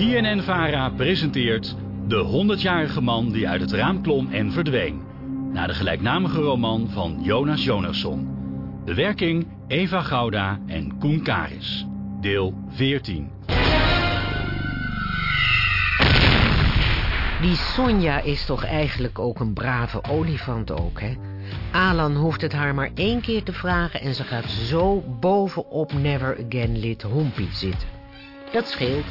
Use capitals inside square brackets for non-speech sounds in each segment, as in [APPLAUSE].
BNN-VARA presenteert De 100-jarige man die uit het raam klom en verdween. Naar de gelijknamige roman van Jonas Jonasson. Bewerking Eva Gouda en Koen Karis. Deel 14. Die Sonja is toch eigenlijk ook een brave olifant ook, hè? Alan hoeft het haar maar één keer te vragen... en ze gaat zo bovenop Never Again lid Hompie zitten. Dat scheelt.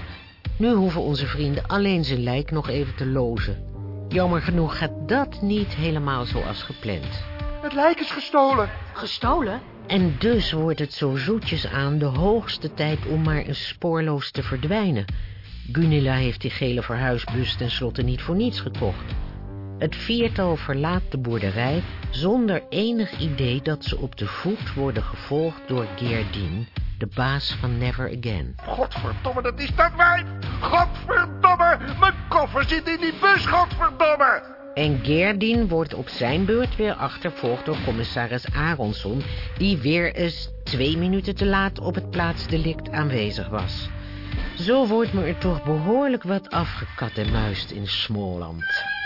Nu hoeven onze vrienden alleen zijn lijk nog even te lozen. Jammer genoeg gaat dat niet helemaal zoals gepland. Het lijk is gestolen. Gestolen? En dus wordt het zo zoetjes aan de hoogste tijd om maar eens spoorloos te verdwijnen. Gunilla heeft die gele verhuisbus tenslotte niet voor niets gekocht. Het viertal verlaat de boerderij zonder enig idee dat ze op de voet worden gevolgd door Gerdien, de baas van Never Again. Godverdomme, dat is dat wijf. Godverdomme, mijn koffer zit in die bus, godverdomme. En Gerdien wordt op zijn beurt weer achtervolgd door commissaris Aronson... die weer eens twee minuten te laat op het plaatsdelict aanwezig was. Zo wordt me er toch behoorlijk wat afgekat en muist in Smoland.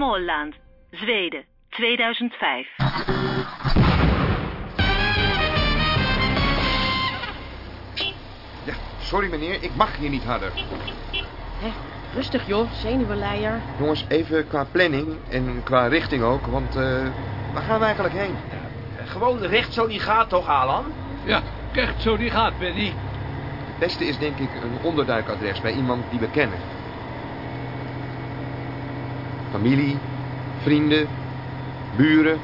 Småland, Zweden, 2005. Ja, sorry meneer, ik mag hier niet harder. Hé, rustig joh, zenuwenleier. Jongens, even qua planning en qua richting ook, want eh, waar gaan we eigenlijk heen? Gewoon recht zo die gaat toch, Alan? Ja, krijgt zo die gaat, Benny. Het beste is denk ik een onderduikadres bij iemand die we kennen. Familie, vrienden, buren.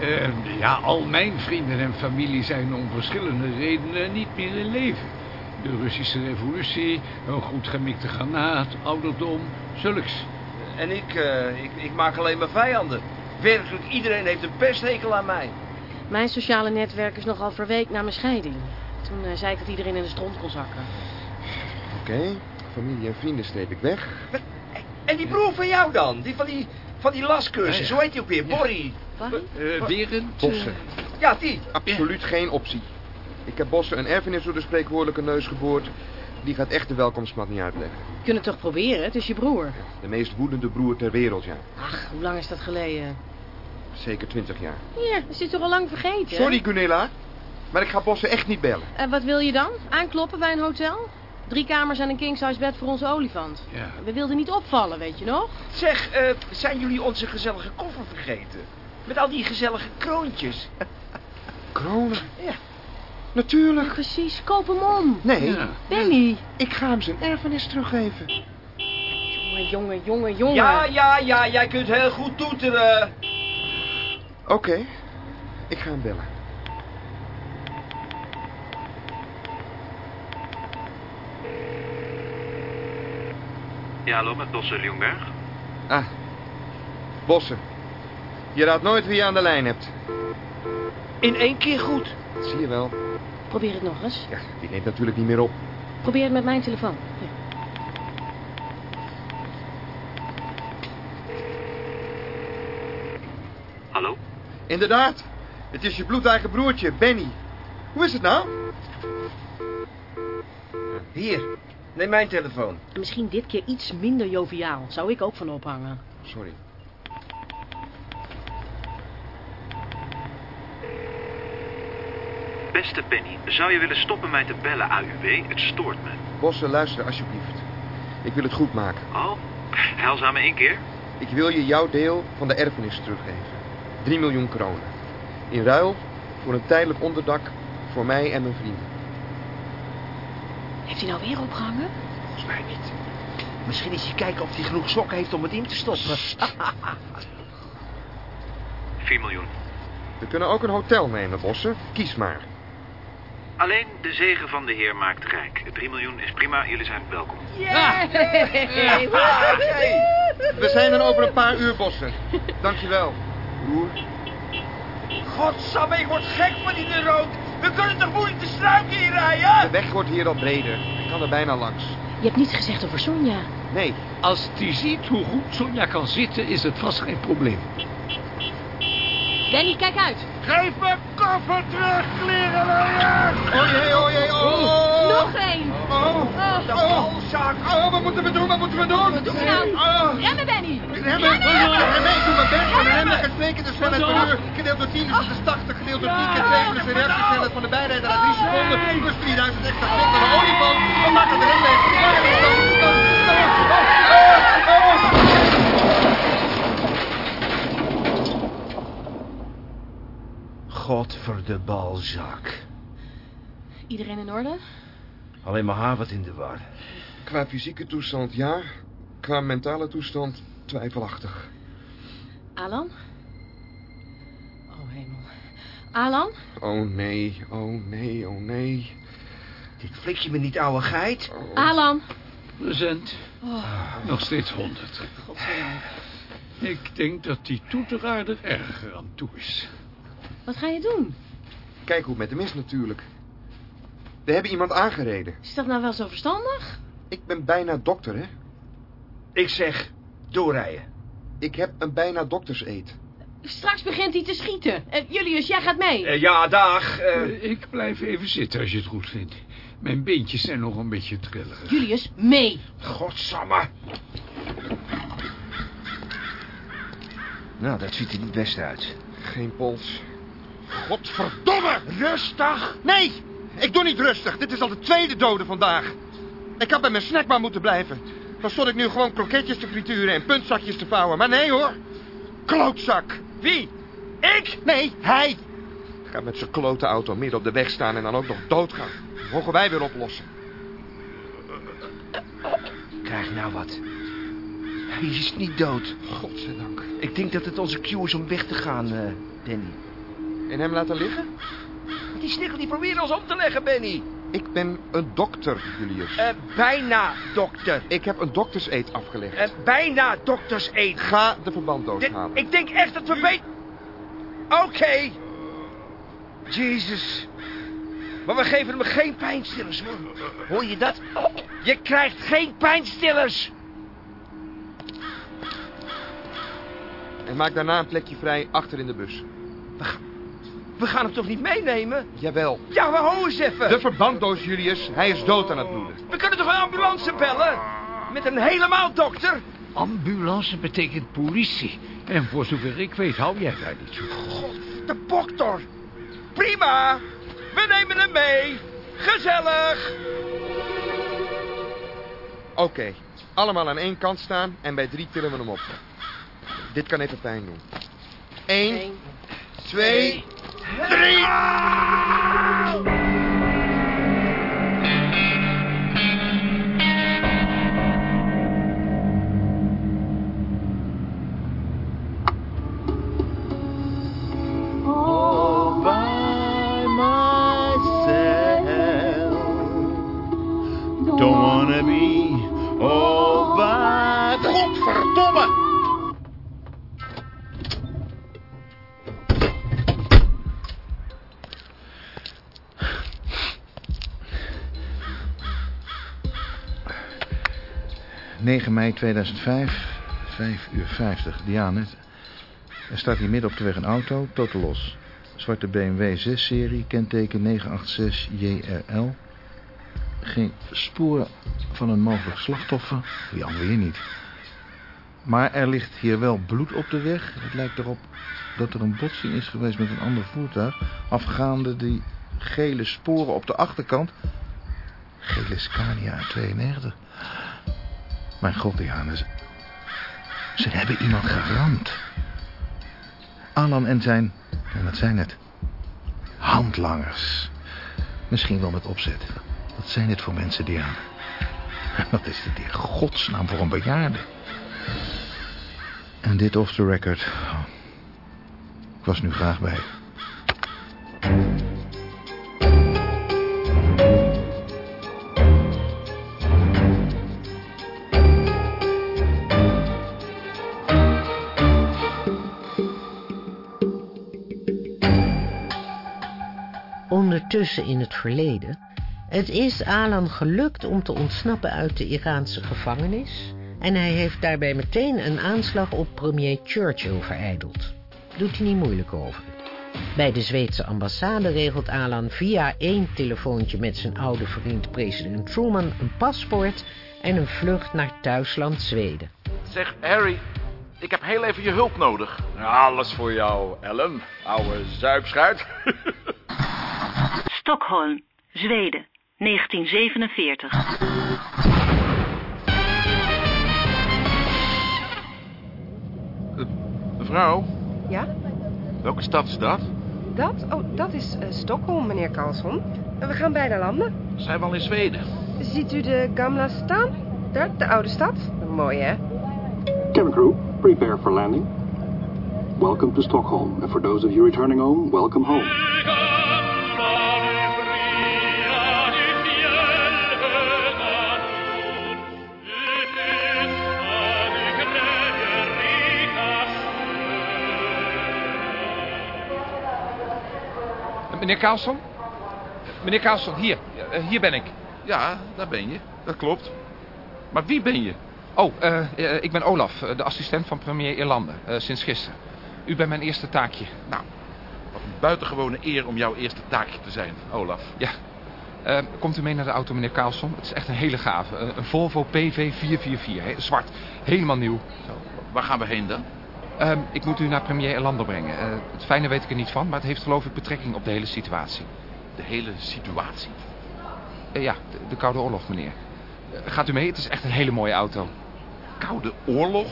Eh, ja, al mijn vrienden en familie zijn om verschillende redenen niet meer in leven. De Russische revolutie, een goed gemikte granaat, ouderdom, zulks. En ik, eh, ik, ik maak alleen maar vijanden. Werkelijk iedereen heeft een pesthekel aan mij. Mijn sociale netwerk is nogal verweekt na mijn scheiding. Toen eh, zei ik dat iedereen in de stront kon zakken. Oké, familie en vrienden streep ik weg. En die broer van jou dan? Die van die, van die lascursus, Ja, ja. hoe heet die ook weer? Borrie. Wat? Eh Berend? Bossen. Ja, die. Absoluut geen optie. Ik heb Bossen een erfenis door de spreekwoordelijke neus geboord. Die gaat echt de welkomstmat niet uitleggen. Je kunt het toch proberen, het is je broer. De meest woedende broer ter wereld, ja. Ach, hoe lang is dat geleden? Zeker twintig jaar. Hier, dat is toch al lang vergeten? Sorry, Gunilla. Maar ik ga Bossen echt niet bellen. En wat wil je dan? Aankloppen bij een hotel? Drie kamers en een king-size bed voor onze olifant. Ja. We wilden niet opvallen, weet je nog? Zeg, eh, zijn jullie onze gezellige koffer vergeten? Met al die gezellige kroontjes. [LAUGHS] Kronen? Ja. Natuurlijk. Precies, koop hem om. Nee, Ja. Benny. ik ga hem zijn erfenis teruggeven. Jongen, jongen, jongen, jongen. Ja, ja, ja, jij kunt heel goed toeteren. Oké, ik ga hem bellen. Ja, hallo, met Bosse Ljungberg. Ah, Bossen. Je raadt nooit wie je aan de lijn hebt. In één keer goed. Dat zie je wel. Probeer het nog eens. Ja, die neemt natuurlijk niet meer op. Probeer het met mijn telefoon. Hier. Hallo? Inderdaad. Het is je bloedeigen broertje, Benny. Hoe is het nou? Hier, neem mijn telefoon. Misschien dit keer iets minder joviaal. Zou ik ook van ophangen. Sorry. Beste Penny, zou je willen stoppen mij te bellen, AUW? Het stoort me. Bossen, luister alsjeblieft. Ik wil het goed maken. Oh, heilzame één keer? Ik wil je jouw deel van de erfenis teruggeven. 3 miljoen kronen. In ruil voor een tijdelijk onderdak voor mij en mijn vrienden. Heeft hij nou weer opgehangen? Volgens mij niet. Misschien is hij kijken of hij genoeg sokken heeft om het in te stoppen. 4 miljoen. We kunnen ook een hotel nemen, Bossen. Kies maar. Alleen de zegen van de heer maakt rijk. 3 miljoen is prima, jullie zijn welkom. We zijn er over een paar uur, Bossen. Dankjewel. Broer. Godsamme, ik word gek van die rook. We kunnen toch moeilijk de struiken inrijden? De weg wordt hier al breder. Ik kan er bijna langs. Je hebt niets gezegd over Sonja. Nee, Als die ziet hoe goed Sonja kan zitten, is het vast geen probleem. Danny, kijk uit. Geef mijn koffer terug, klerenleier! Oh jee, oh jee, oh. Nog één. Oh, Oh. De balzak! oh, wat moeten we doen, wat moeten we doen? Wat doen we nou? Oh. Remmen, Benny. Remmen, remmen, ik doe mijn best, de remmen gestekende snelheid per uur. Gedeeld door 10 is het dus 80, gedeeld door 10 keer 2 plus de reactiesnelheid van de bijrijder aan 3 seconden. Plus 3000 extra seconden naar de olifant. Wat maakt dat de remmen? God voor de balzak. Iedereen in orde? Alleen maar haar wat in de war. Qua fysieke toestand ja, qua mentale toestand twijfelachtig. Alan? Oh, hemel. Alan? Oh nee, oh nee, oh nee. Dit flik je me niet, ouwe geit? Alan? Present. Oh, Nog steeds 100. godzijdank. Ik denk dat die toeteraar er erger aan toe is. Wat ga je doen? Kijk hoe het met hem is natuurlijk. We hebben iemand aangereden. Is dat nou wel zo verstandig? Ik ben bijna dokter, hè? Ik zeg, doorrijden. Ik heb een bijna dokterseed. Straks begint hij te schieten. Eh, Julius, jij gaat mee. Eh, ja, dag. eh. Eh, ik blijf even zitten als je het goed vindt. Mijn beentjes zijn nog een beetje trillerig. Julius, mee. Godsamme. Nou, dat ziet er niet best uit. Geen pols. Godverdomme! Rustig! Nee, ik doe niet rustig. Dit is al de tweede dode vandaag. Ik had bij mijn snackbar moeten blijven. Dan stond ik nu gewoon kroketjes te frituren en puntzakjes te vouwen. Maar nee hoor. Klootzak. Wie? Ik? Nee, hij. Gaat met zijn klote auto midden op de weg staan en dan ook nog doodgaan. Mogen wij weer oplossen. Krijg nou wat. Hij is niet dood. Godzijdank. Ik denk dat het onze cue is om weg te gaan, eh, Danny. En hem laten liggen? Die snikkel die probeert ons om te leggen, Benny. Ik ben een dokter, Julius. Eh, bijna dokter. Ik heb een dokterseed afgelegd. Eh, bijna dokters eet. Ga de verbanddoos halen. ik denk echt dat we beter... Oké. Jezus. Maar we geven hem geen pijnstillers, hoor. Hoor je dat? Je krijgt geen pijnstillers. En maak daarna een plekje vrij achter in de bus. We gaan hem toch niet meenemen? Jawel. Ja, maar hou eens even. De verbanddoos, Julius. Hij is dood aan het bloeden. We kunnen toch een ambulance bellen? Met een helemaal dokter? Ambulance betekent politie. En voor zover ik weet, hou jij daar niet zo van. God, de dokter. Prima. We nemen hem mee. Gezellig. Oké. Allemaal aan één kant staan en bij drie tillen we hem op. Dit kan even pijn doen. Eén, Eén. twee, drie. Mei 2005, 5 uur 50. Diane, er staat hier midden op de weg een auto, totaal los. Zwarte BMW 6-serie, kenteken 986JRL. Geen spoor van een mogelijk slachtoffer, Jan weer niet. Maar er ligt hier wel bloed op de weg. Het lijkt erop dat er een botsing is geweest met een ander voertuig... ...afgaande die gele sporen op de achterkant... ...gele Scania 92... Mijn god, Diana. Ze, hebben iemand geramd. Alan en zijn... En wat zijn het? Handlangers. Misschien wel met opzet. Wat zijn dit voor mensen, Diana? [LAUGHS] Wat is dit godsnaam voor een bejaarde? En dit off the record. Oh. Ik was nu graag bij. In het verleden Het is Alan gelukt om te ontsnappen uit de Iraanse gevangenis... en hij heeft daarbij meteen een aanslag op premier Churchill vereideld. Doet hij niet moeilijk over. Bij de Zweedse ambassade regelt Alan via één telefoontje met zijn oude vriend president Truman een paspoort en een vlucht naar thuisland Zweden. Zeg, Harry, ik heb heel even je hulp nodig. Alles voor jou, Ellen, oude zuipschuit. [LAUGHS] Stockholm, Zweden, 1947. Mevrouw, Ja? welke stad is dat? Dat? Oh, dat is eh, Stockholm, meneer Carlson. En we gaan bijna landen. Zijn we al in Zweden? Ziet u de Gamla staan? Daar, de oude stad. Mooi, hè? Cabin crew, prepare for landing. Welcome to Stockholm, and for those of you returning home, welcome home. Meneer Carlson? Meneer Carlson, hier. Eh, hier ben ik. Ja, daar ben je. Dat klopt. Maar wie ben je? Oh, eh, eh, ik ben Olaf, de assistent van premier Irlande, sinds gisteren. U bent mijn eerste taakje. Nou, wat een buitengewone eer om jouw eerste taakje te zijn, Olaf. Ja. Komt u mee naar de auto, meneer Carlson? Het is echt een hele gave. Een Volvo PV444, hè, zwart. Helemaal nieuw. Waar gaan we heen dan? Ehm, ik moet u naar premier Irlande brengen. Eh, het fijne weet ik er niet van, maar het heeft geloof ik betrekking op de hele situatie. De hele situatie? Eh, ja, de, de Koude Oorlog, meneer. Eh, gaat u mee? Het is echt een hele mooie auto. Koude Oorlog?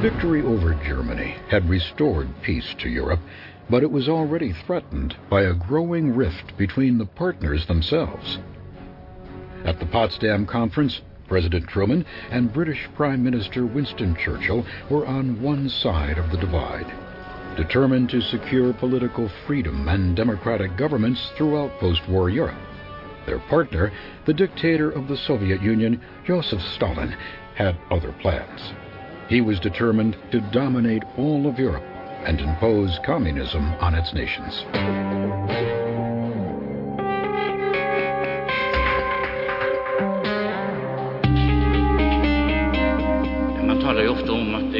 Victory over Germany had restored peace to Europe, but it was already threatened by a growing rift between the partners themselves. At the Potsdam Conference, President Truman and British Prime Minister Winston Churchill were on one side of the divide, determined to secure political freedom and democratic governments throughout post war Europe. Their partner, the dictator of the Soviet Union, Joseph Stalin, had other plans. He was determined to dominate all of Europe and impose communism on its nations.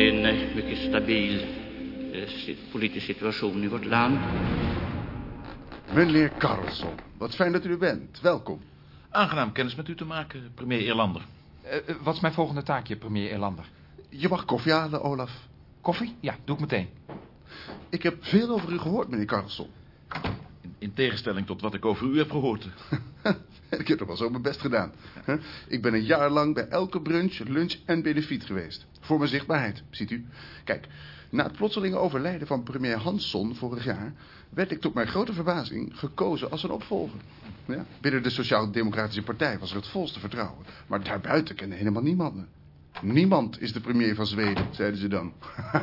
En eh, mycket stabil eh, politisk situation i vårt land. Meneer Carlson, wat fijn dat u er bent. Welkom. Aangenaam kennis met u te maken, premier Irlander. Eh, wat is mijn volgende taakje, premier Irlander? Je mag koffie halen, Olaf. Koffie? Ja, doe ik meteen. Ik heb veel over u gehoord, meneer Carlson. In, in tegenstelling tot wat ik over u heb gehoord. [LAUGHS] ik heb toch wel zo mijn best gedaan. hè? Ik ben een jaar lang bij elke brunch, lunch en benefiet geweest. Voor mijn zichtbaarheid, ziet u. Kijk, na het plotselinge overlijden van premier Hansson vorig jaar... werd ik tot mijn grote verbazing gekozen als een opvolger. Ja, binnen de Sociaal-Democratische Partij was er het volste vertrouwen. Maar daarbuiten kende helemaal niemand me. Niemand is de premier van Zweden, zeiden ze dan. [LAUGHS]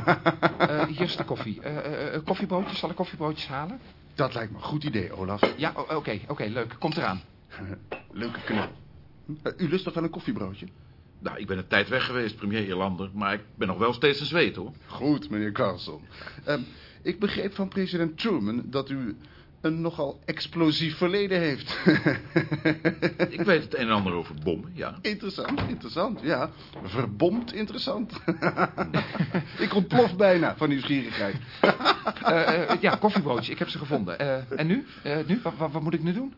Eh, hier is de koffie. Eh, eh, eh, koffiebroodjes, zal ik koffiebroodjes halen? Dat lijkt me een goed idee, Olaf. Ja, oké, oké, leuk. Komt eraan. Leuke knul. Hm? U lust toch wel een koffiebroodje? Nou, ik ben een tijd weg geweest, premier Irlander. Maar ik ben nog wel steeds een zweet, hoor. Goed, meneer Carlson. Ehm, ik begreep van president Truman dat u een nogal explosief verleden heeft. [LAUGHS] Ik weet het een en ander over bommen, ja. Interessant, interessant, ja. Verbomd interessant. [LAUGHS] ik ontplof bijna van nieuwsgierigheid. Eh, eh, ja, koffiebroodjes, ik heb ze gevonden. Eh, en nu? Nu? Wat, wat, wat moet ik nu doen?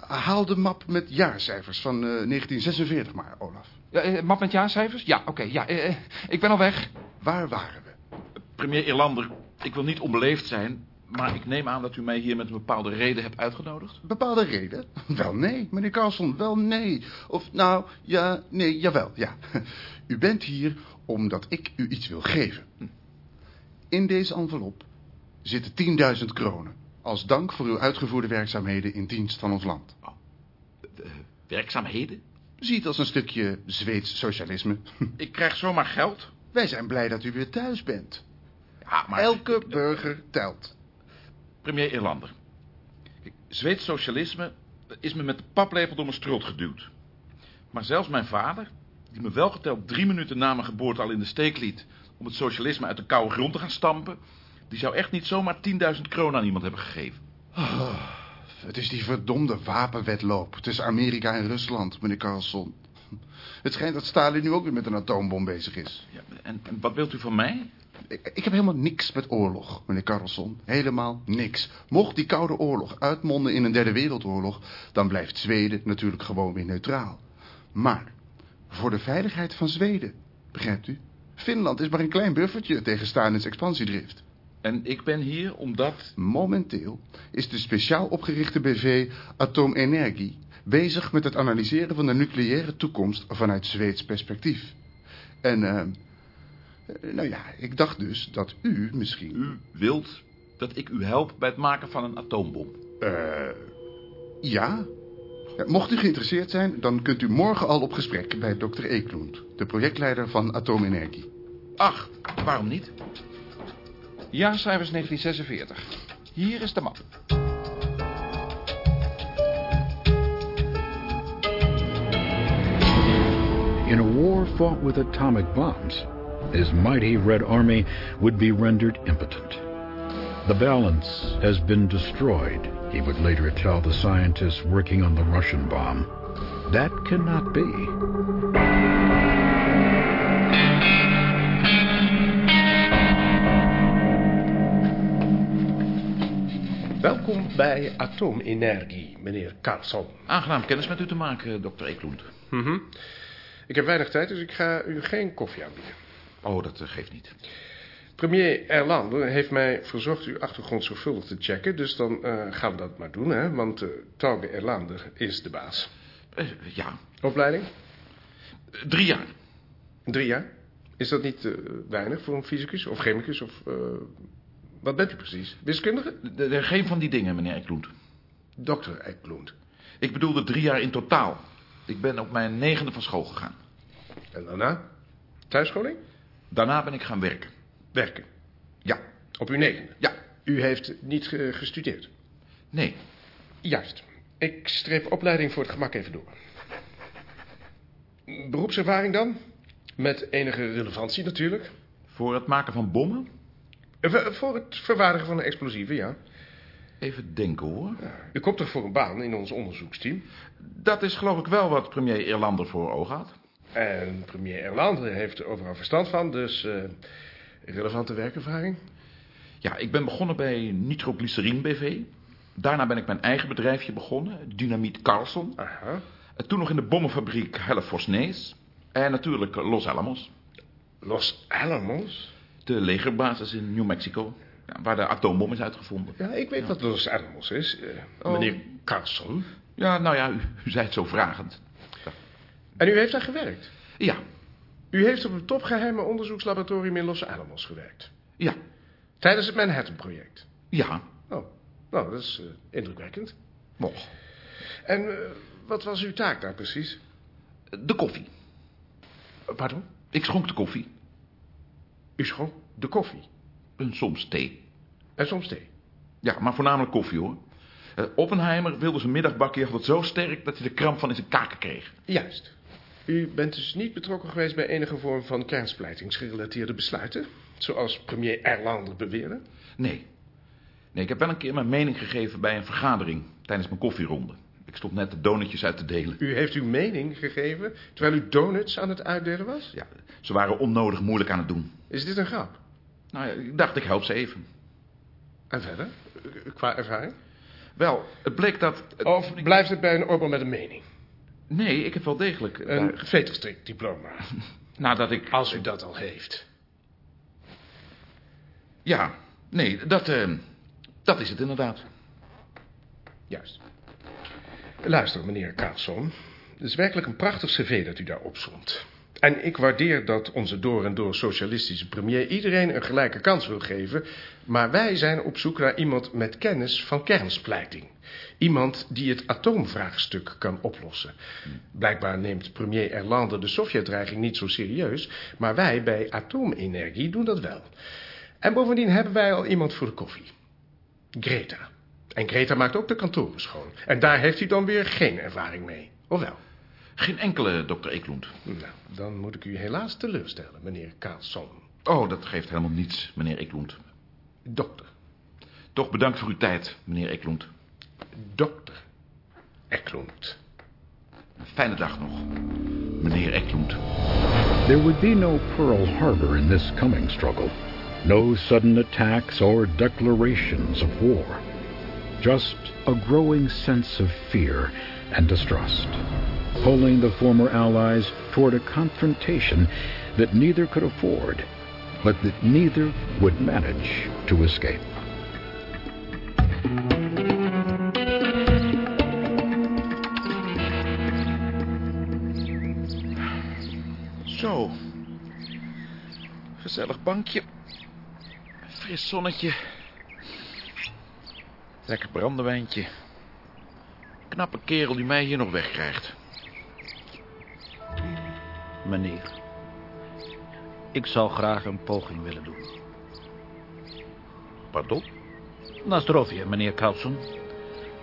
Haal de map met jaarcijfers van eh, 1946 maar, Olaf. Map met jaarcijfers? Ja, oké, ja. ik ben al weg. Waar waren we? Premier Irlander, ik wil niet onbeleefd zijn... maar ik neem aan dat u mij hier met een bepaalde reden hebt uitgenodigd. Bepaalde reden? [LAUGHS] Wel nee, meneer Carlson, wel nee. Of nou, ja, nee, jawel, ja. [LAUGHS] U bent hier omdat ik u iets wil geven. In deze envelop zitten 10.000 kronen. Als dank voor uw uitgevoerde werkzaamheden in dienst van ons land. Werkzaamheden? Zie het als een stukje Zweeds socialisme. [LAUGHS] Ik krijg zomaar geld? Wij zijn blij dat u weer thuis bent. Ja, maar... Elke burger telt. Premier Irlander. Kijk, Zweeds socialisme is me met de paplepel door mijn strot geduwd. Maar zelfs mijn vader, die me wel geteld drie minuten na mijn geboorte al in de steek liet... om het socialisme uit de koude grond te gaan stampen... die zou echt niet zomaar 10.000 kronen aan iemand hebben gegeven. Het is die verdomde wapenwetloop tussen Amerika en Rusland, meneer Carlson. Het schijnt dat Stalin nu ook weer met een atoombom bezig is. Ja, en, en wat wilt u van mij? Ik, ik heb helemaal niks met oorlog, meneer Carlson. Helemaal niks. Mocht die Koude Oorlog uitmonden in een derde wereldoorlog... dan blijft Zweden natuurlijk gewoon weer neutraal. Maar voor de veiligheid van Zweden, begrijpt u? Finland is maar een klein buffertje tegen Stalins expansiedrift. En ik ben hier omdat... Momenteel is de speciaal opgerichte BV Atoomenergie... bezig met het analyseren van de nucleaire toekomst vanuit Zweeds perspectief. En, eh, nou ja, ik dacht dus dat u misschien... U wilt dat ik u help bij het maken van een atoombom? Eh, ja. Ja, Mocht u geïnteresseerd zijn, dan kunt u morgen al op gesprek bij dokter Eklund, de projectleider van Atoomenergie. Ach, waarom niet? Jaarcijfers 1946. Hier is de map. In a war fought with atomic bombs, his mighty Red Army would be rendered impotent. The balance has been destroyed, he would later tell the scientists working on the Russian bomb. That cannot be. Welkom bij Atoomenergie, meneer Carlson. Aangenaam kennis met u te maken, dokter Eklund. Mhm. Ik heb weinig tijd, dus ik ga u geen koffie aanbieden. Oh, dat eh, geeft niet. Premier Erlander heeft mij verzocht uw achtergrond zorgvuldig te checken, dus dan eh, gaan we dat maar doen, hè? Want uh, Tauge Erlander is de baas. Eh, ja. Opleiding? Drie jaar. Drie jaar? Is dat niet eh, weinig voor een fysicus of chemicus of... eh, wat bent u precies? Wiskundige? De- geen van die dingen, meneer Eklund. Dokter Eklund. Ik bedoelde drie jaar in totaal. Ik ben op mijn negende van school gegaan. En daarna? Thuisscholing? Daarna ben ik gaan werken. Werken? Ja. Op uw negende? Ja. U heeft niet ge- gestudeerd? Nee. Juist. Ik streep opleiding voor het gemak even door. Beroepservaring dan? Met enige relevantie natuurlijk. Voor het maken van bommen? Eh, voor- Voor het verwaardigen van explosieven, ja. Even denken hoor. U komt toch voor een baan in ons onderzoeksteam? Dat is geloof ik wel wat premier Irlander voor ogen had. En premier Erlander heeft er overal verstand van, dus eh, relevante werkervaring. Ja, ik ben begonnen bij Nitroglycerine BV. Daarna ben ik mijn eigen bedrijfje begonnen, Dynamiet Carlson. Aha. En toen nog in de bommenfabriek Hellevorsnees. En natuurlijk Los Alamos. Los Alamos? De legerbasis in New Mexico. Waar de atoombom is uitgevonden. Ja, ik weet wat Los Alamos is. eh, Oh. Meneer Carlson. Ja, nou ja, u, u zei het zo vragend. En u heeft daar gewerkt? Ja. U heeft op een topgeheime onderzoekslaboratorium in Los Alamos gewerkt? Ja. Tijdens het Manhattan-project? Ja. Oh, nou, dat is eh, indrukwekkend. Mocht. En eh, wat was uw taak daar precies? De koffie. Pardon? Ik schonk de koffie. U schonk de koffie? En soms thee. En soms thee? Ja, maar voornamelijk koffie hoor. Eh, Oppenheimer wilde zijn middagbakje altijd zo sterk dat hij de kramp van in zijn kaken kreeg. Juist. U bent dus niet betrokken geweest bij enige vorm van kernsplijtingsgerelateerde besluiten? Zoals premier Erlander beweerde? Nee. Nee, ik heb wel een keer mijn mening gegeven bij een vergadering tijdens mijn koffieronde. Ik stond net de donutjes uit te delen. U heeft uw mening gegeven terwijl u donuts aan het uitdelen was? Ja, ze waren onnodig moeilijk aan het doen. Is dit een grap? Nou ja, ik dacht ik help ze even. En verder? Qua ervaring? Wel, het bleek dat... Of blijft het bij een ober met een mening? Nee, ik heb wel degelijk... Een daar- veterstrik diploma. [LAUGHS] Nadat ik... Als u dat al heeft. Ja, nee, dat, eh, dat is het inderdaad. Juist. Luister, meneer Carlson. Het is werkelijk een prachtig cv dat u daar opzond. En ik waardeer dat onze door en door socialistische premier iedereen een gelijke kans wil geven. Maar wij zijn op zoek naar iemand met kennis van kernsplijting. Iemand die het atoomvraagstuk kan oplossen. Blijkbaar neemt premier Erlander de Sovjetdreiging niet zo serieus. Maar wij bij atoomenergie doen dat wel. En bovendien hebben wij al iemand voor de koffie. Greta. En Greta maakt ook de kantoren schoon. En daar heeft u dan weer geen ervaring mee. Of wel? Geen enkele, dokter Eklund. Nou, dan moet ik u helaas teleurstellen, meneer Carlson. Oh, dat geeft helemaal niets, meneer Eklund. Dokter. Toch bedankt voor uw tijd, meneer Eklund. Dokter Eklund. Een fijne dag nog, meneer Eklund. There would be no Pearl Harbor in this coming struggle. No sudden attacks or declarations of war. Just a growing sense of fear and distrust, pulling the former Allies toward a confrontation that neither could afford, but that neither would manage to escape. Zo. Gezellig bankje. Fris zonnetje. Lekker brandewijntje. Knappe kerel die mij hier nog wegkrijgt. Meneer, ik zou graag een poging willen doen. Pardon? Nastrovje, meneer Carlson.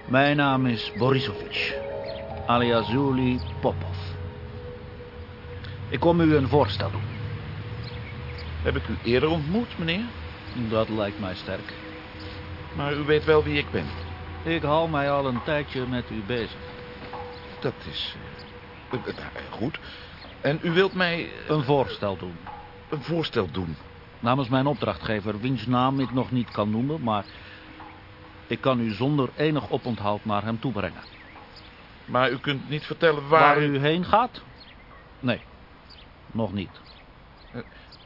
Mijn naam is Borisovich, alias Zuli Popov. Ik kom u een voorstel doen. Heb ik u eerder ontmoet, meneer? Dat lijkt mij sterk. Maar u weet wel wie ik ben. Ik hou mij al een tijdje met u bezig. Dat is uh, uh, uh, goed. En u wilt mij... Een voorstel doen. Een voorstel doen? Namens mijn opdrachtgever, wiens naam ik nog niet kan noemen... maar ik kan u zonder enig oponthoud naar hem toe brengen. Maar u kunt niet vertellen waar... Waar u heen gaat? Nee, nog niet.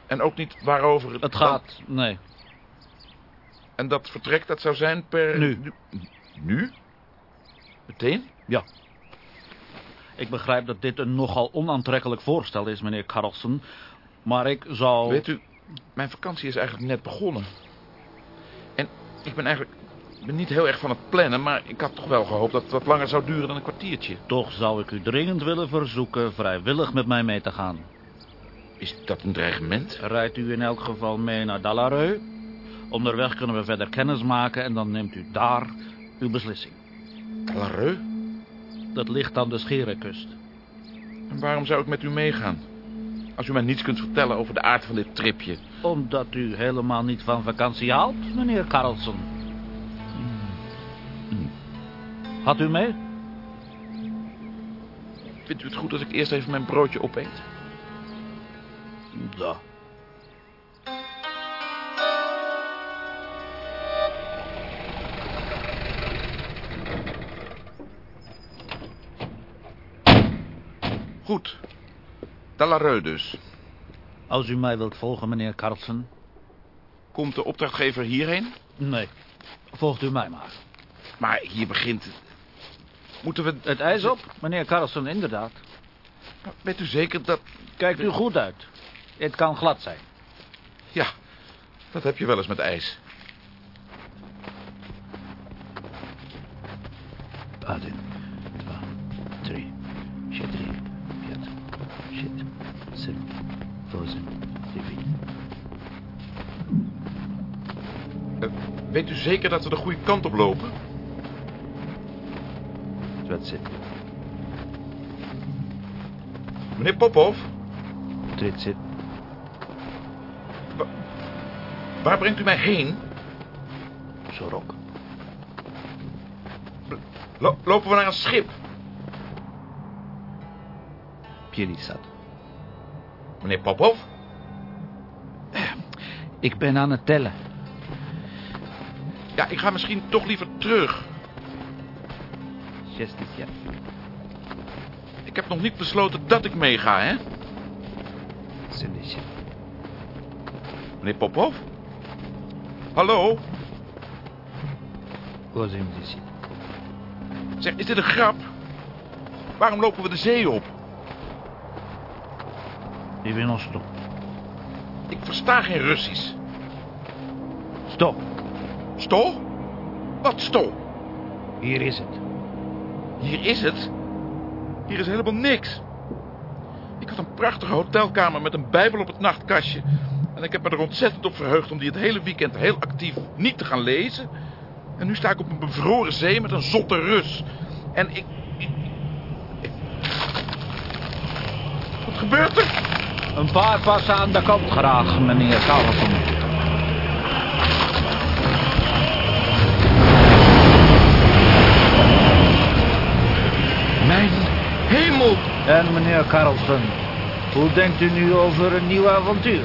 En ook niet waarover het... Het gaat, nee. En dat vertrek, dat zou zijn per... Nu. Nu? Meteen? Ja. Ik begrijp dat dit een nogal onaantrekkelijk voorstel is, meneer Carlson. Maar ik zou... Weet u, mijn vakantie is eigenlijk net begonnen. En ik ben eigenlijk ben niet heel erg van het plannen... maar ik had toch wel gehoopt dat het wat langer zou duren dan een kwartiertje. Toch zou ik u dringend willen verzoeken vrijwillig met mij mee te gaan. Is dat een dreigement? Rijdt u in elk geval mee naar Dalareu? Onderweg kunnen we verder kennis maken en dan neemt u daar uw beslissing. Dalareu? Dat ligt aan de Scherenkust. En waarom zou ik met u meegaan? Als u mij niets kunt vertellen over de aard van dit tripje. Omdat u helemaal niet van vakantie houdt, meneer Carlson. Hmm. Had u mee? Vindt u het goed als ik eerst even mijn broodje opeet? Ja. Goed. Dalareu dus. Als u mij wilt volgen, meneer Carlson. Komt de opdrachtgever hierheen? Nee. Volgt u mij maar. Maar hier begint het. Moeten we... Het ijs op, meneer Carlson, inderdaad. Weet u zeker dat... Kijkt u goed uit. Het kan glad zijn. Ja, dat heb je wel eens met ijs. zeker dat we de goede kant op lopen? That's. Meneer Popov? That's it. Wa waar brengt u mij heen? Sorok. Lo lopen we naar een schip? Pielisat. Meneer Popov? Ik ben aan het tellen. Ja, ik ga misschien toch liever terug. Ik heb nog niet besloten dat ik meega, hè? Meneer Popov? Hallo? Zeg, is dit een grap? Waarom lopen we de zee op? Ik versta geen Russisch. Stop. Sto? Wat sto? Hier is het. Hier is het? Hier is helemaal niks. Ik had een prachtige hotelkamer met een bijbel op het nachtkastje. En ik heb me er ontzettend op verheugd om die het hele weekend heel actief niet te gaan lezen. En nu sta ik op een bevroren zee met een zotte Rus. En ik... ik, ik... Wat gebeurt er? Een paar passen aan de kant graag, meneer Carlson. En meneer Carlson, hoe denkt u nu over een nieuw avontuur?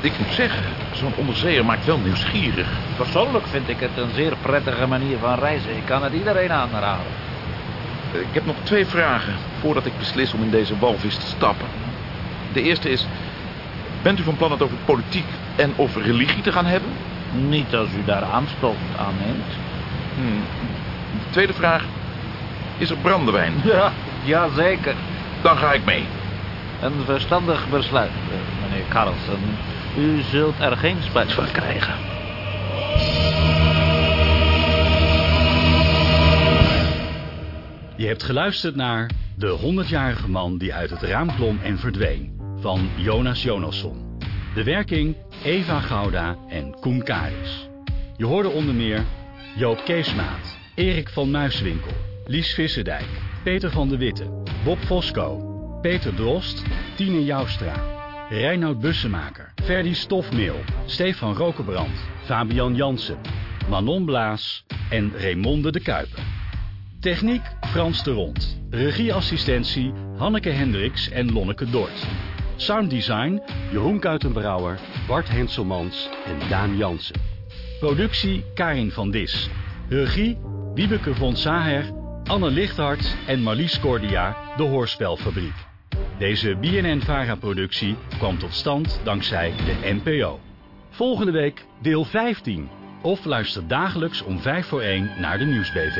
Ik moet zeggen, zo'n onderzeeër maakt wel nieuwsgierig. Persoonlijk vind ik het een zeer prettige manier van reizen. Ik kan het iedereen aanraden. Ik heb nog twee vragen voordat ik beslis om in deze walvis te stappen. De eerste is, bent u van plan het over politiek en over religie te gaan hebben? Niet als u daar aanstoot aan neemt. Hmm. De tweede vraag, is er brandewijn? Ja, jazeker. Dan ga ik mee. Een verstandig besluit, eh, meneer Carlson. U zult er geen spijt van krijgen. Je hebt geluisterd naar De 100-jarige man die uit het raam klom en verdween van Jonas Jonasson. De werking Eva Gouda en Koen Karis. Je hoorde onder meer Joop Keesmaat, Erik van Muiswinkel, Lies Visserdijk, Peter van de Witte, Bob Fosco, Peter Drost, Tine Joustra, Reinoud Bussemaker, Ferdy Stofmeel, Stefan Rokenbrand, Fabian Jansen, Manon Blaas en Raymonde de Kuiper. Techniek Frans de Rond. Regieassistentie Hanneke Hendricks en Lonneke Dort. Sounddesign Jeroen Kuitenbrouwer, Bart Henselmans en Daan Jansen. Productie Karin van Dis. Regie Wiebeke von Saher, Anne Lichthart en Marlies Cordia, de Hoorspelfabriek. Deze BNN-VARA-productie kwam tot stand dankzij de NPO. Volgende week deel 15. Of luister dagelijks om 5 voor 1 naar de Nieuwsbv.